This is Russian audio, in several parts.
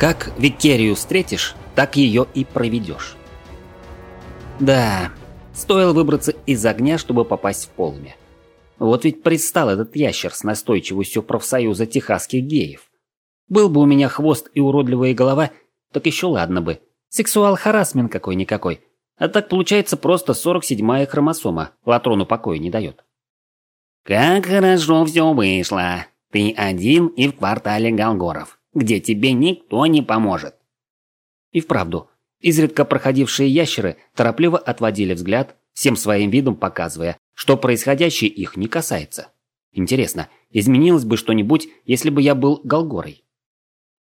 Как Викерию встретишь, так ее и проведешь. Да, стоило выбраться из огня, чтобы попасть в полымя. Вот ведь пристал этот ящер с настойчивостью профсоюза техасских геев. Был бы у меня хвост и уродливая голова, так еще ладно бы. Сексуал-харасмент какой-никакой. А так получается просто 47-я хромосома. Латрону покоя не дает. «Как хорошо все вышло. Ты один и в квартале Голгоров, где тебе никто не поможет». И вправду, изредка проходившие ящеры торопливо отводили взгляд, всем своим видом показывая, что происходящее их не касается. Интересно, изменилось бы что-нибудь, если бы я был Голгорой?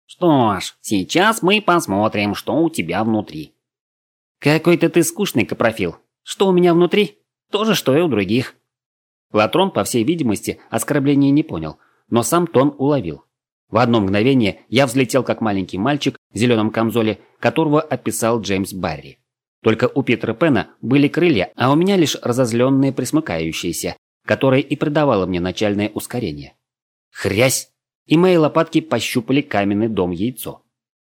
«Что ж, сейчас мы посмотрим, что у тебя внутри», «Какой-то ты скучный, Капрофил. Что у меня внутри? То же, что и у других». Латрон, по всей видимости, оскорбления не понял, но сам тон уловил. В одно мгновение я взлетел как маленький мальчик в зеленом камзоле, которого описал Джеймс Барри. Только у Питера Пена были крылья, а у меня лишь разозленные присмыкающиеся, которые и придавало мне начальное ускорение. Хрясь! И мои лопатки пощупали каменный дом яйцо.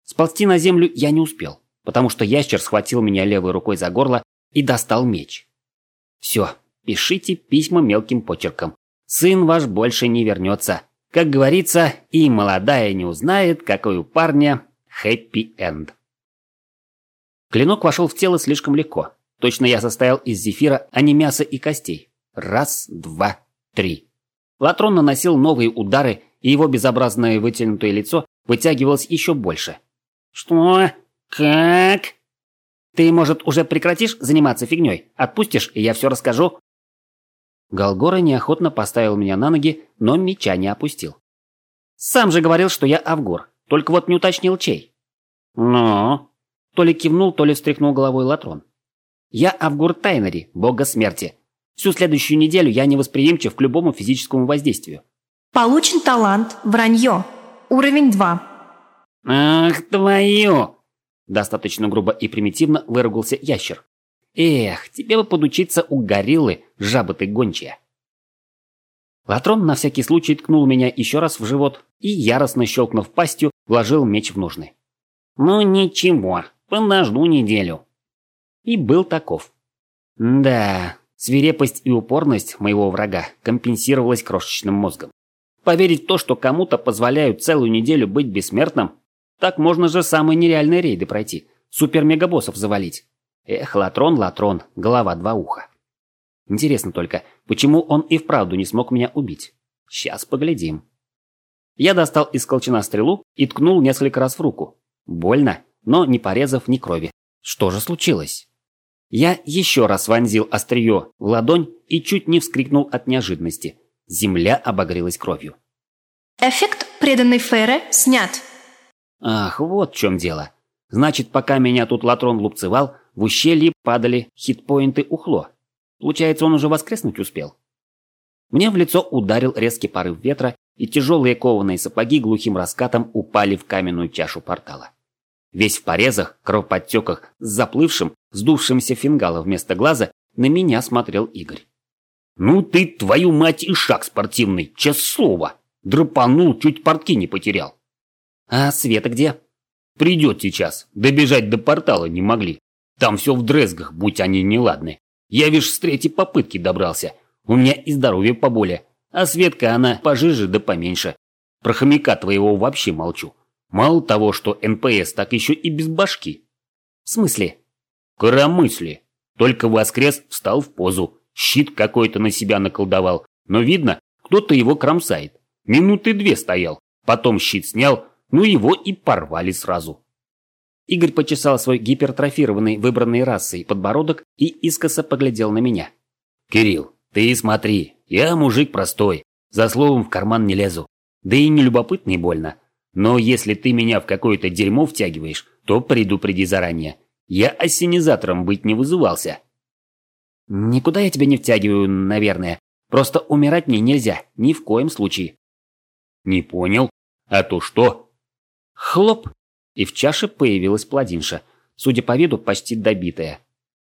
Сползти на землю я не успел потому что ящер схватил меня левой рукой за горло и достал меч. Все, пишите письма мелким почерком. Сын ваш больше не вернется. Как говорится, и молодая не узнает, какой у парня хэппи-энд. Клинок вошел в тело слишком легко. Точно я состоял из зефира, а не мяса и костей. Раз, два, три. Латрон наносил новые удары, и его безобразное вытянутое лицо вытягивалось еще больше. «Что? «Как?» «Ты, может, уже прекратишь заниматься фигней? Отпустишь, и я все расскажу?» Голгора неохотно поставил меня на ноги, но меча не опустил. «Сам же говорил, что я Авгур, только вот не уточнил чей». «Ну?» То ли кивнул, то ли встряхнул головой Латрон. «Я Авгур Тайнери, бога смерти. Всю следующую неделю я невосприимчив к любому физическому воздействию». «Получен талант, вранье. Уровень 2». «Ах, твою!» Достаточно грубо и примитивно выругался ящер. Эх, тебе бы подучиться у гориллы, жаба ты гончая. Латрон на всякий случай ткнул меня еще раз в живот и, яростно щелкнув пастью, вложил меч в ножны. «Ну ничего, подожду неделю». И был таков. Да, свирепость и упорность моего врага компенсировалась крошечным мозгом. Поверить в то, что кому-то позволяют целую неделю быть бессмертным, так можно же самые нереальные рейды пройти, супер-мегабоссов завалить. Эх, Латрон, Латрон, голова два уха. Интересно только, почему он и вправду не смог меня убить? Сейчас поглядим. Я достал из колчана стрелу и ткнул несколько раз в руку. Больно, но не порезав ни крови. Что же случилось? Я еще раз вонзил острие в ладонь и чуть не вскрикнул от неожиданности. Земля обогрелась кровью. Эффект преданной Ферре снят. Ах, вот в чем дело. Значит, пока меня тут Латрон лупцевал, в ущелье падали хитпоинты ухло. Получается, он уже воскреснуть успел. Мне в лицо ударил резкий порыв ветра, и тяжелые кованые сапоги глухим раскатом упали в каменную чашу портала. Весь в порезах, кровоподтеках, с заплывшим, сдувшимся фингала вместо глаза, на меня смотрел Игорь. «Ну ты, твою мать, и шаг спортивный, честное слово! Драпанул, чуть портки не потерял!» «А Света где?» «Придет сейчас. Добежать до портала не могли. Там все в дрезгах, будь они неладны. Я, вишь, с третьей попытки добрался. У меня и здоровье поболее. А Светка, она пожиже да поменьше. Про хомяка твоего вообще молчу. Мало того, что НПС, так еще и без башки». «В смысле?» «Коромысли. Только воскрес, встал в позу. Щит какой-то на себя наколдовал. Но видно, кто-то его кромсает. Минуты две стоял. Потом щит снял, ну его и порвали сразу. Игорь почесал свой гипертрофированный выбранной расой подбородок и искоса поглядел на меня. «Кирилл, ты смотри, я мужик простой, за словом в карман не лезу. Да и не любопытный больно. Но если ты меня в какое-то дерьмо втягиваешь, то предупреди заранее. Я ассенизатором быть не вызывался». «Никуда я тебя не втягиваю, наверное. Просто умирать мне нельзя, ни в коем случае». «Не понял. А то что?» Хлоп! И в чаше появилась плодинша, судя по виду, почти добитая.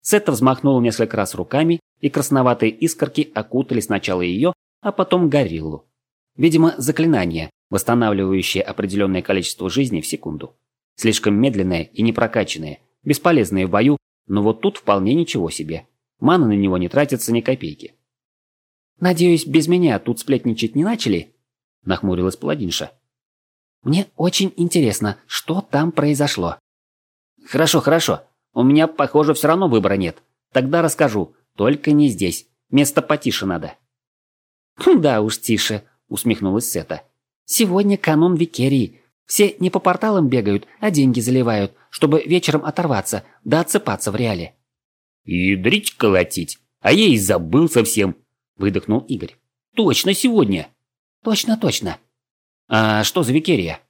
Сета взмахнула несколько раз руками, и красноватые искорки окутали сначала ее, а потом гориллу. Видимо, заклинание, восстанавливающее определенное количество жизни в секунду. Слишком медленные и непрокачанные, бесполезные в бою, но вот тут вполне ничего себе. Мана на него не тратится ни копейки. «Надеюсь, без меня тут сплетничать не начали?» – нахмурилась паладинша. «Мне очень интересно, что там произошло». «Хорошо, хорошо. У меня, похоже, все равно выбора нет. Тогда расскажу. Только не здесь. Место потише надо». «Да уж тише», – усмехнулась Сета. «Сегодня канун Викерии. Все не по порталам бегают, а деньги заливают, чтобы вечером оторваться, да отсыпаться в реале». «Ядрить колотить! А я и забыл совсем!» – выдохнул Игорь. «Точно сегодня!» «Точно, точно!» «А что за Викерия?»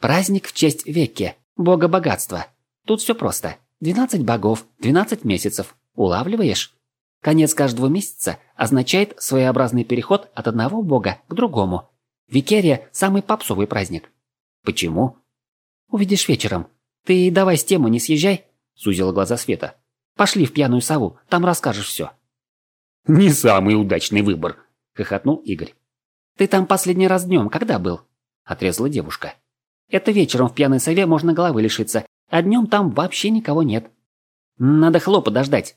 «Праздник в честь Векке, бога богатства. Тут все просто. Двенадцать богов, двенадцать месяцев. Улавливаешь?» Конец каждого месяца означает своеобразный переход от одного бога к другому. Викерия – самый попсовый праздник. Почему? Увидишь вечером. Ты давай с темы не съезжай, сузила глаза Света. Пошли в пьяную сову, там расскажешь все. Не самый удачный выбор, хохотнул Игорь. Ты там последний раз днем когда был? Отрезала девушка. Это вечером в пьяной сове можно головы лишиться, а днем там вообще никого нет. Надо хло подождать.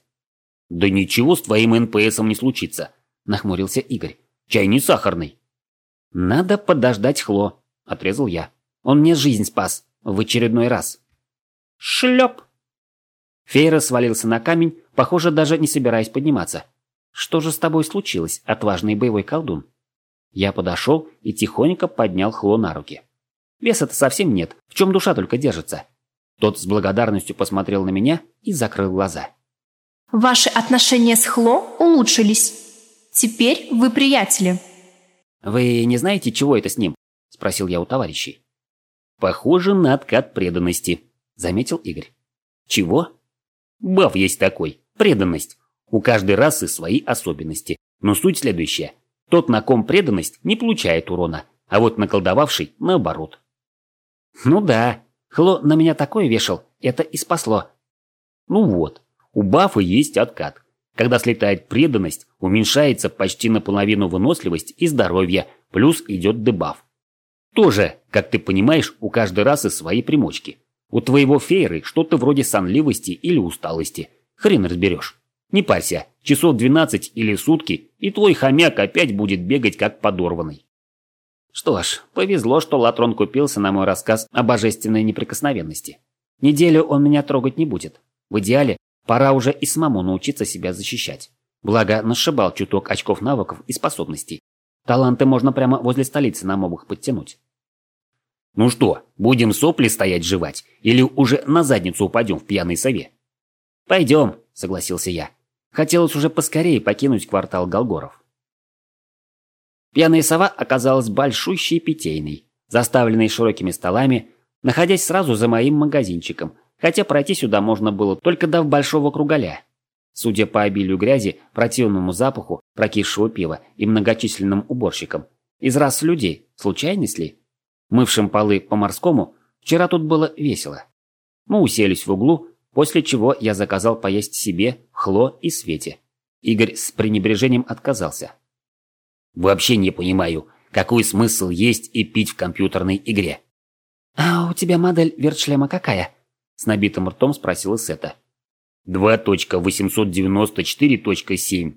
Да ничего с твоим НПСом не случится, нахмурился Игорь. Чай не сахарный. Надо подождать хло, отрезал я. Он мне жизнь спас. В очередной раз. Шлеп! Фейра свалился на камень, похоже, даже не собираясь подниматься. Что же с тобой случилось, отважный боевой колдун? Я подошел и тихонько поднял Хло на руки. Веса-то совсем нет, в чем душа только держится. Тот с благодарностью посмотрел на меня и закрыл глаза. Ваши отношения с Хло улучшились. Теперь вы приятели. Вы не знаете, чего это с ним? Спросил я у товарищей. Похоже на откат преданности, заметил Игорь. Чего? Баф есть такой. Преданность. У каждой расы свои особенности. Но суть следующая. Тот, на ком преданность, не получает урона, а вот наколдовавший – наоборот. Ну да, Хло на меня такое вешал, это и спасло. Ну вот, у бафа есть откат. Когда слетает преданность, уменьшается почти наполовину выносливость и здоровье, плюс идет дебаф. Тоже, как ты понимаешь, у каждой расы свои примочки. У твоего фейры что-то вроде сонливости или усталости. Хрен разберешь. Не парься, часов 12 или сутки, и твой хомяк опять будет бегать как подорванный. Что ж, повезло, что Латрон купился на мой рассказ о божественной неприкосновенности. Неделю он меня трогать не будет. В идеале, пора уже и самому научиться себя защищать. Благо, нашибал чуток очков навыков и способностей. Таланты можно прямо возле столицы на мобах подтянуть. Ну что, будем сопли стоять жевать? Или уже на задницу упадем в пьяной сове? Пойдем, согласился я. Хотелось уже поскорее покинуть квартал Голгоров. Пьяная сова оказалась большущей питейной, заставленной широкими столами, находясь сразу за моим магазинчиком, хотя пройти сюда можно было только до большого кругаля. Судя по обилию грязи, противному запаху, прокисшего пива и многочисленным уборщикам, из рас людей, случайность ли? мывшим полы по-морскому, вчера тут было весело. Мы уселись в углу, после чего я заказал поесть себе, Хло и Свете. Игорь с пренебрежением отказался. «Вообще не понимаю, какой смысл есть и пить в компьютерной игре?» «А у тебя модель вертшлема какая?» С набитым ртом спросила Сета. 2.894.7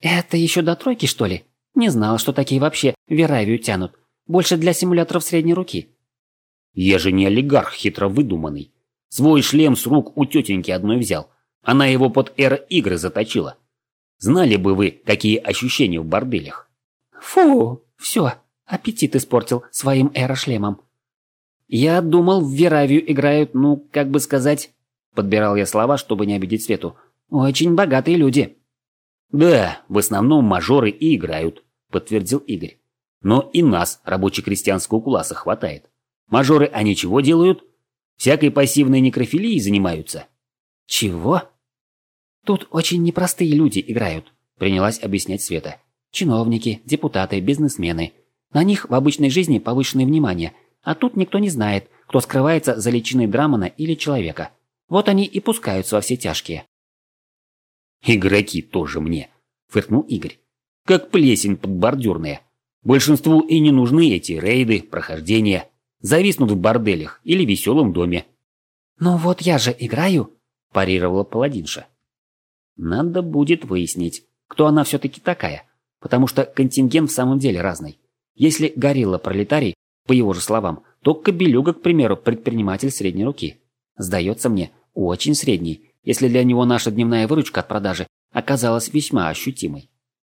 «Это еще до тройки, что ли? Не знала, что такие вообще Веравию тянут. Больше для симуляторов средней руки. Я же не олигарх хитро выдуманный. Свой шлем с рук у тетеньки одной взял. Она его под эро-игры заточила. Знали бы вы, какие ощущения в борделях. Фу, все, аппетит испортил своим эро-шлемом. Я думал, в Веравию играют, ну, как бы сказать... Подбирал я слова, чтобы не обидеть Свету. Очень богатые люди. Да, в основном мажоры и играют, подтвердил Игорь. Но и нас, рабоче-крестьянского класса, хватает. Мажоры они чего делают? Всякой пассивной некрофилией занимаются. Чего? Тут очень непростые люди играют, принялась объяснять Света. Чиновники, депутаты, бизнесмены. На них в обычной жизни повышенное внимание, а тут никто не знает, кто скрывается за личиной Драмана или человека. Вот они и пускаются во все тяжкие. «Игроки тоже мне», — фыркнул Игорь. «Как плесень подбордюрная. Большинству и не нужны эти рейды, прохождения. Зависнут в борделях или веселом доме. «Ну вот я же играю», – парировала паладинша. Надо будет выяснить, кто она все-таки такая, потому что контингент в самом деле разный. Если горилла пролетарий, по его же словам, то Кобелюга, к примеру, предприниматель средней руки. Сдается мне, очень средний, если для него наша дневная выручка от продажи оказалась весьма ощутимой.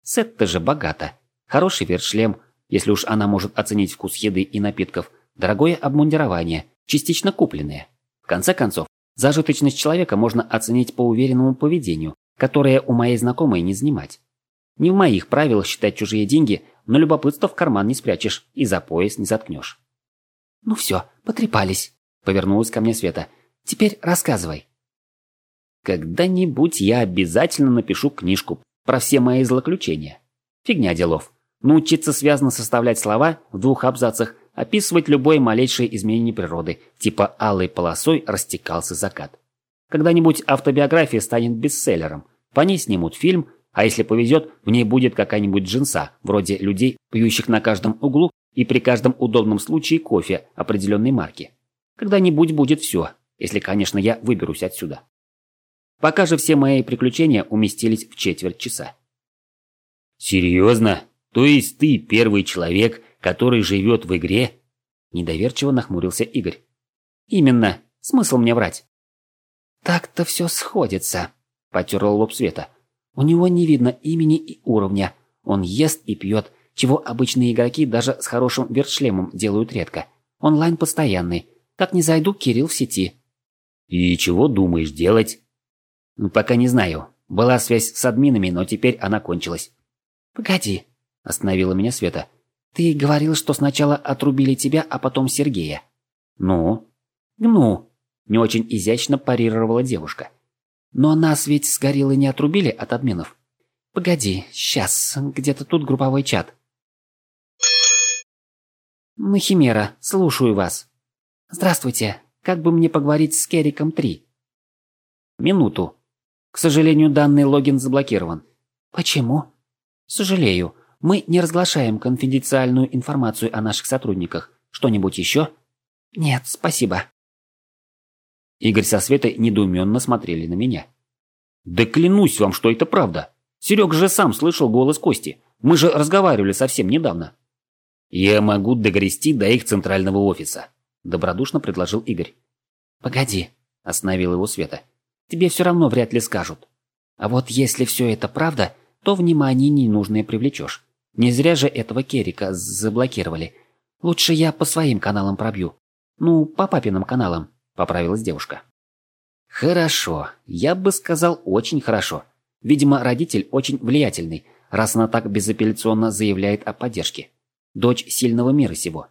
Сет-то же богата. Хороший вершлем, если уж она может оценить вкус еды и напитков, дорогое обмундирование, частично купленное. В конце концов, зажиточность человека можно оценить по уверенному поведению, которое у моей знакомой не занимать. Не в моих правилах считать чужие деньги, но любопытство в карман не спрячешь и за пояс не заткнешь. «Ну все, потрепались», — повернулась ко мне Света. «Теперь рассказывай». «Когда-нибудь я обязательно напишу книжку про все мои злоключения. Фигня делов. Научиться связно составлять слова в двух абзацах, описывать любое малейшее изменение природы, типа алой полосой растекался закат. Когда-нибудь автобиография станет бестселлером, по ней снимут фильм, а если повезет, в ней будет какая-нибудь джинса, вроде людей, пьющих на каждом углу и при каждом удобном случае кофе определенной марки. Когда-нибудь будет все, если, конечно, я выберусь отсюда. Пока же все мои приключения уместились в четверть часа. «Серьезно? То есть ты первый человек, который живет в игре?» Недоверчиво нахмурился Игорь. «Именно. Смысл мне врать?» «Так-то все сходится», – потерла лоб Света. «У него не видно имени и уровня. Он ест и пьет, чего обычные игроки даже с хорошим вертшлемом делают редко. Онлайн постоянный. Как не зайду, Кирилл в сети. И чего думаешь делать? Ну, пока не знаю. Была связь с админами, но теперь она кончилась. Погоди, остановила меня Света. Ты говорил, что сначала отрубили тебя, а потом Сергея. Ну? Ну, не очень изящно парировала девушка. Но нас ведь с гориллой не отрубили от админов. Погоди, сейчас, где-то тут групповой чат. «Махимера, слушаю вас». «Здравствуйте. Как бы мне поговорить с Кериком 3?» «Минуту. К сожалению, данный логин заблокирован». «Почему?» «Сожалею. Мы не разглашаем конфиденциальную информацию о наших сотрудниках. Что-нибудь еще?» «Нет, спасибо». Игорь со Светой недоуменно смотрели на меня. «Да клянусь вам, что это правда. Серег же сам слышал голос Кости. Мы же разговаривали совсем недавно». «Я могу догрести до их центрального офиса», – добродушно предложил Игорь. «Погоди», – остановил его Света. «Тебе все равно вряд ли скажут. А вот если все это правда, то внимание ненужное привлечешь. Не зря же этого Керика заблокировали. Лучше я по своим каналам пробью. Ну, по папиным каналам», – поправилась девушка. «Хорошо. Я бы сказал, очень хорошо. Видимо, родитель очень влиятельный, раз она так безапелляционно заявляет о поддержке дочь сильного мира сего.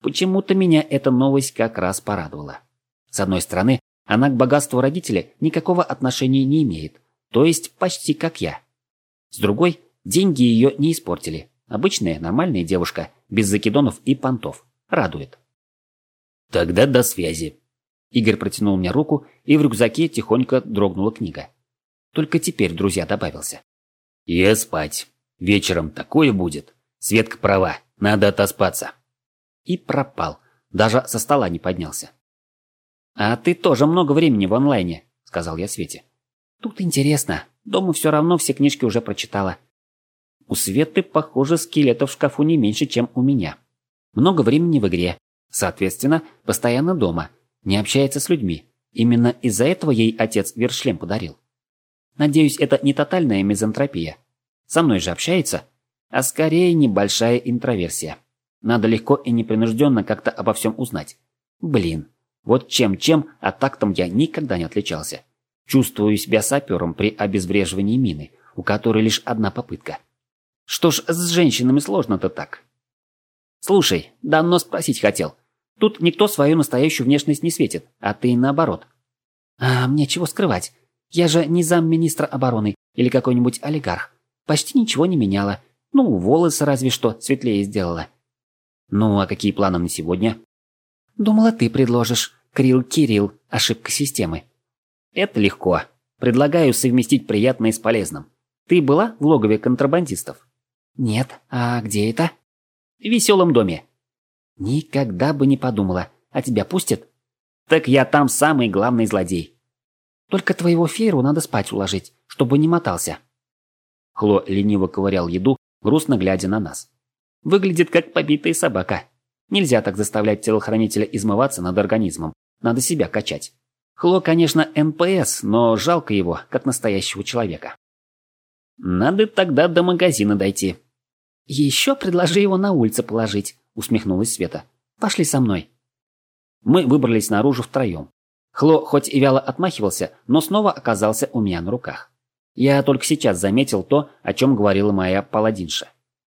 Почему-то меня эта новость как раз порадовала. С одной стороны, она к богатству родителя никакого отношения не имеет, то есть почти как я. С другой, деньги ее не испортили. Обычная, нормальная девушка, без закидонов и понтов. Радует. Тогда до связи. Игорь протянул мне руку, и в рюкзаке тихонько дрогнула книга. Только теперь друзья добавился. Я спать. Вечером такое будет. Светка права, надо отоспаться. И пропал. Даже со стола не поднялся. «А ты тоже много времени в онлайне», — сказал я Свете. «Тут интересно. Дома все равно все книжки уже прочитала. У Светы, похоже, скелетов в шкафу не меньше, чем у меня. Много времени в игре. Соответственно, постоянно дома. Не общается с людьми. Именно из-за этого ей отец вершлем подарил. Надеюсь, это не тотальная мизантропия. Со мной же общается, а скорее небольшая интроверсия. Надо легко и непринужденно как-то обо всем узнать. Блин, вот чем-чем, а тактом я никогда не отличался. Чувствую себя сапером при обезвреживании мины, у которой лишь одна попытка. Что ж, с женщинами сложно-то так. Слушай, давно спросить хотел. Тут никто свою настоящую внешность не светит, а ты наоборот. А мне чего скрывать? Я же не замминистра обороны или какой-нибудь олигарх. Почти ничего не меняла, ну, волосы разве что светлее сделала. Ну, а какие планы на сегодня? Думала, ты предложишь. Крил Кирилл. Ошибка системы. Это легко. Предлагаю совместить приятное с полезным. Ты была в логове контрабандистов? Нет. А где это? В веселом доме. Никогда бы не подумала. А тебя пустят? Так я там самый главный злодей. Только твоего фейру надо спать уложить, чтобы не мотался. Хло лениво ковырял еду, грустно глядя на нас. Выглядит как побитая собака. Нельзя так заставлять телохранителя измываться над организмом. Надо себя качать. Хло, конечно, НПС, но жалко его, как настоящего человека. Надо тогда до магазина дойти. Еще предложи его на улице положить, усмехнулась Света. Пошли со мной. Мы выбрались наружу втроем. Хло хоть и вяло отмахивался, но снова оказался у меня на руках. Я только сейчас заметил то, о чем говорила моя паладинша.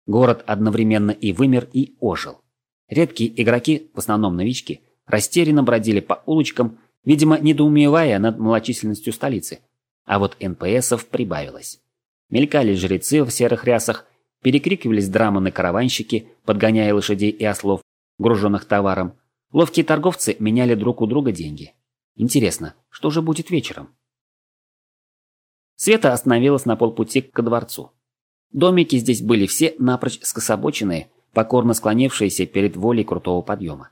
Город одновременно и вымер, и ожил. Редкие игроки, в основном новички, растерянно бродили по улочкам, видимо, недоумевая над малочисленностью столицы. А вот НПСов прибавилось. Мелькали жрецы в серых рясах, перекрикивались драманы караванщики, подгоняя лошадей и ослов, груженных товаром. Ловкие торговцы меняли друг у друга деньги. Интересно, что же будет вечером? Света остановилась на полпути к дворцу. Домики здесь были все напрочь скособоченные, покорно склонившиеся перед волей крутого подъема.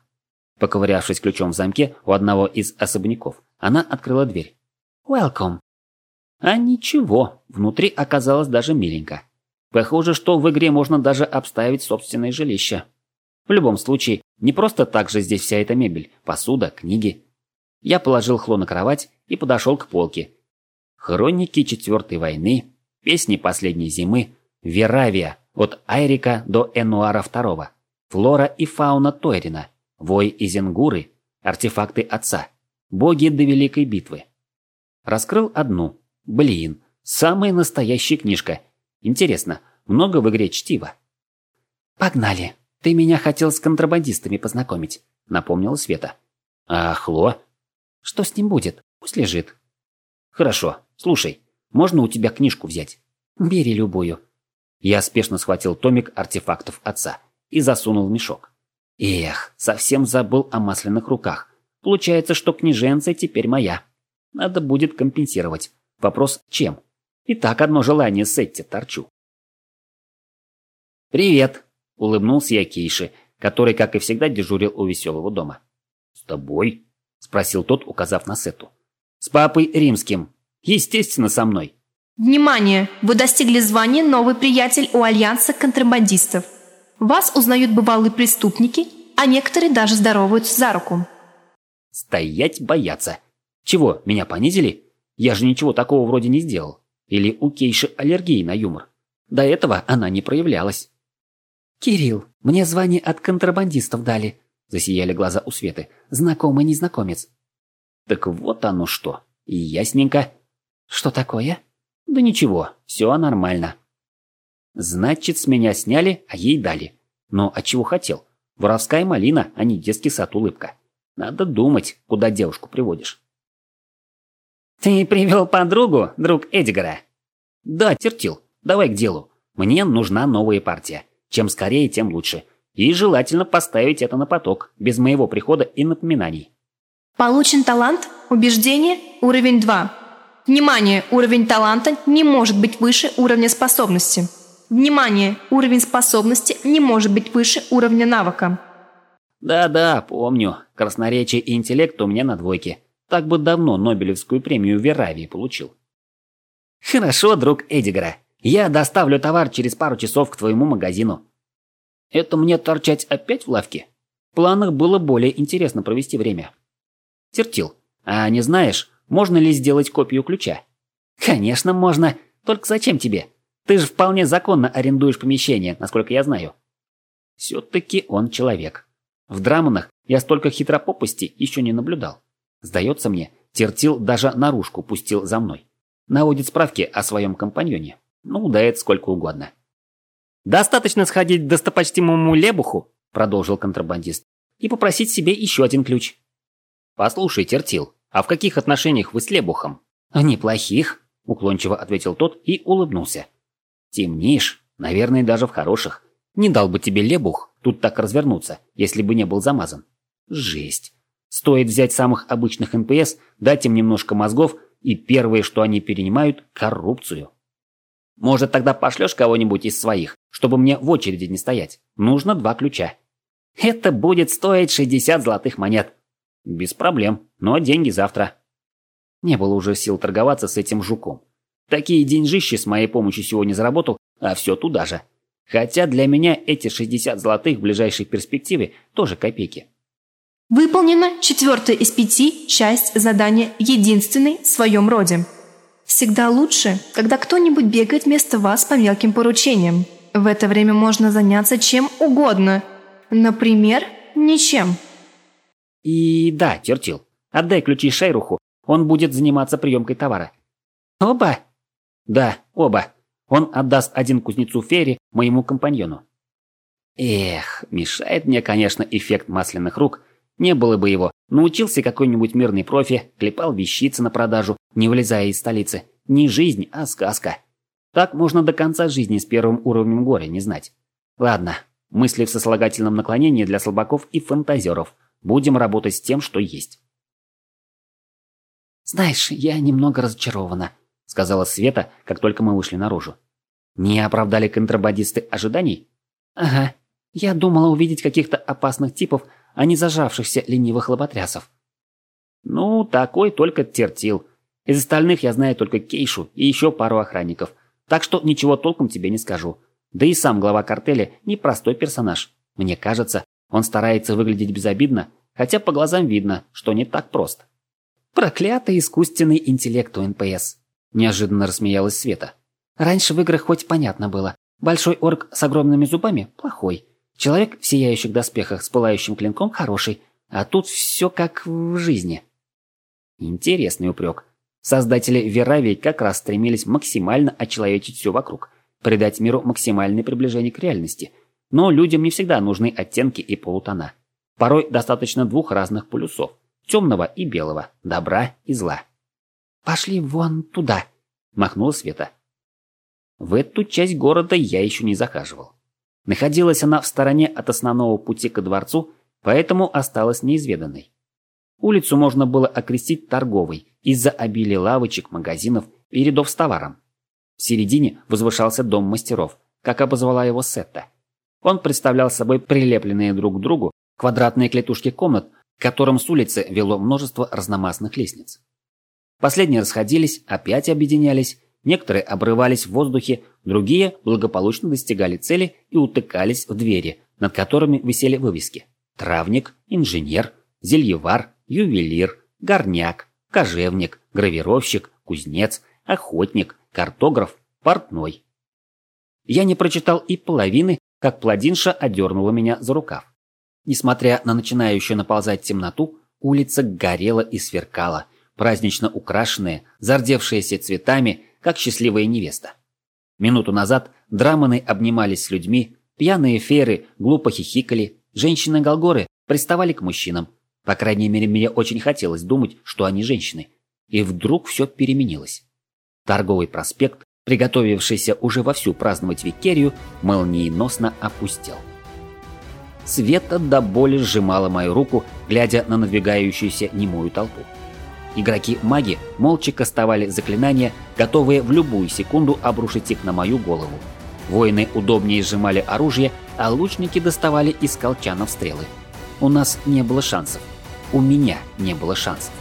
Поковырявшись ключом в замке у одного из особняков, она открыла дверь. «Welcome!» А ничего, внутри оказалось даже миленько. Похоже, что в игре можно даже обставить собственное жилище. В любом случае, не просто так же здесь вся эта мебель, посуда, книги. Я положил Хло на кровать и подошел к полке. Хроники Четвертой войны, песни последней зимы, Веравия, от Айрика до Энуара II, флора и фауна Тойрина, вой и зенгуры, артефакты отца, боги до Великой битвы. Раскрыл одну. Блин, самая настоящая книжка. Интересно, много в игре чтива? «Погнали!» «Ты меня хотел с контрабандистами познакомить», — напомнила Света. «А Хло?» «Что с ним будет? Пусть лежит». «Хорошо. Слушай, можно у тебя книжку взять?» «Бери любую». Я спешно схватил томик артефактов отца и засунул в мешок. Эх, совсем забыл о масляных руках. Получается, что княженция теперь моя. Надо будет компенсировать. Вопрос чем? И так одно желание Сетти торчу. «Привет!» – улыбнулся я Кейше, который, как и всегда, дежурил у веселого дома. «С тобой?» – спросил тот, указав на Сету. «С папой римским. Естественно, со мной». Внимание! Вы достигли звания «Новый приятель» у Альянса контрабандистов. Вас узнают бывалые преступники, а некоторые даже здороваются за руку. Стоять бояться. Чего, меня понизили? Я же ничего такого вроде не сделал. Или у Кейши аллергии на юмор. До этого она не проявлялась. «Кирилл, мне звание от контрабандистов дали», – засияли глаза у Светы. «Знакомый незнакомец». «Так вот оно что. И ясненько». «Что такое?» «Да ничего, все нормально». «Значит, с меня сняли, а ей дали. Но от чего хотел? Воровская малина, а не детский сад улыбка. Надо думать, куда девушку приводишь». «Ты привел подругу, друг Эдигара?» «Да, Тертил, давай к делу. Мне нужна новая партия. Чем скорее, тем лучше. И желательно поставить это на поток, без моего прихода и напоминаний. Получен талант, убеждение, уровень 2. Внимание, уровень таланта не может быть выше уровня способности. Внимание, уровень способности не может быть выше уровня навыка. Да-да, помню. Красноречие и интеллект у меня на двойке. Так бы давно Нобелевскую премию Веравии получил. Хорошо, друг Эдигара. Я доставлю товар через пару часов к твоему магазину. Это мне торчать опять в лавке? В планах было более интересно провести время. Тертил, а не знаешь, можно ли сделать копию ключа? Конечно, можно. Только зачем тебе? Ты же вполне законно арендуешь помещение, насколько я знаю. Все-таки он человек. В драманах я столько хитропопости еще не наблюдал. Сдается мне, Тертил даже наружку пустил за мной. Наводит справки о своем компаньоне. Ну, да это сколько угодно. «Достаточно сходить к достопочтимому Лебуху», – продолжил контрабандист, – «и попросить себе еще один ключ». «Послушай, Тертил, а в каких отношениях вы с Лебухом?» «Неплохих», – уклончиво ответил тот и улыбнулся. «Темнишь, наверное, даже в хороших. Не дал бы тебе Лебух тут так развернуться, если бы не был замазан. Жесть. Стоит взять самых обычных НПС, дать им немножко мозгов, и первое, что они перенимают – коррупцию. Может, тогда пошлешь кого-нибудь из своих, чтобы мне в очереди не стоять? Нужно два ключа. Это будет стоить 60 золотых монет. Без проблем, но деньги завтра. Не было уже сил торговаться с этим жуком. Такие деньжищи с моей помощью сегодня заработал, а все туда же. Хотя для меня эти 60 золотых в ближайшей перспективе тоже копейки. Выполнена четвертая из пяти часть задания «Единственный в своем роде». Всегда лучше, когда кто-нибудь бегает вместо вас по мелким поручениям. В это время можно заняться чем угодно. Например, ничем. И да, Тертил, отдай ключи Шейруху, он будет заниматься приемкой товара. Оба? Да, оба. Он отдаст один кузнецу Ферри, моему компаньону. Эх, мешает мне, конечно, эффект масляных рук. Не было бы его. Научился какой-нибудь мирный профи, клепал вещицы на продажу, не вылезая из столицы. Не жизнь, а сказка. Так можно до конца жизни с первым уровнем горя не знать. Ладно, мысли в сослагательном наклонении для слабаков и фантазеров. Будем работать с тем, что есть. «Знаешь, я немного разочарована», — сказала Света, как только мы вышли наружу. «Не оправдали контрабандисты ожиданий?» «Ага. Я думала увидеть каких-то опасных типов, а не зажавшихся ленивых лоботрясов». «Ну, такой только тертил. Из остальных я знаю только Кейшу и еще пару охранников. Так что ничего толком тебе не скажу. Да и сам глава картеля непростой персонаж. Мне кажется, он старается выглядеть безобидно, хотя по глазам видно, что не так просто». «Проклятый искусственный интеллект у НПС», Неожиданно рассмеялась Света. Раньше в играх хоть понятно было. Большой орк с огромными зубами – плохой. Человек в сияющих доспехах с пылающим клинком – хороший. А тут все как в жизни. Интересный упрек. Создатели Веравии как раз стремились максимально очеловечить все вокруг, придать миру максимальное приближение к реальности. Но людям не всегда нужны оттенки и полутона. Порой достаточно двух разных полюсов – темного и белого, добра и зла. «Пошли вон туда», — махнула Света. В эту часть города я еще не захаживал. Находилась она в стороне от основного пути ко дворцу, поэтому осталась неизведанной. Улицу можно было окрестить торговой из-за обилия лавочек, магазинов и рядов с товаром. В середине возвышался дом мастеров, как обозвала его Сетта. Он представлял собой прилепленные друг к другу квадратные клетушки комнат, к которым с улицы вело множество разномастных лестниц. Последние расходились, опять объединялись, некоторые обрывались в воздухе, другие благополучно достигали цели и утыкались в двери, над которыми висели вывески. Травник, инженер, зельевар, ювелир, горняк, кожевник, гравировщик, кузнец, охотник, картограф, портной. Я не прочитал и половины, как Пладинша одернула меня за рукав. Несмотря на начинающую наползать темноту, улица горела и сверкала – празднично украшенные, зардевшиеся цветами, как счастливая невеста. Минуту назад драманы обнимались с людьми, пьяные феры глупо хихикали, женщины-голгоры приставали к мужчинам. По крайней мере, мне очень хотелось думать, что они женщины. И вдруг все переменилось. Торговый проспект, приготовившийся уже вовсю праздновать Викерию, молниеносно опустел. Света до боли сжимала мою руку, глядя на надвигающуюся немую толпу. Игроки-маги молча кастовали заклинания, готовые в любую секунду обрушить их на мою голову. Воины удобнее сжимали оружие, а лучники доставали из колчанов стрелы. У нас не было шансов. У меня не было шансов.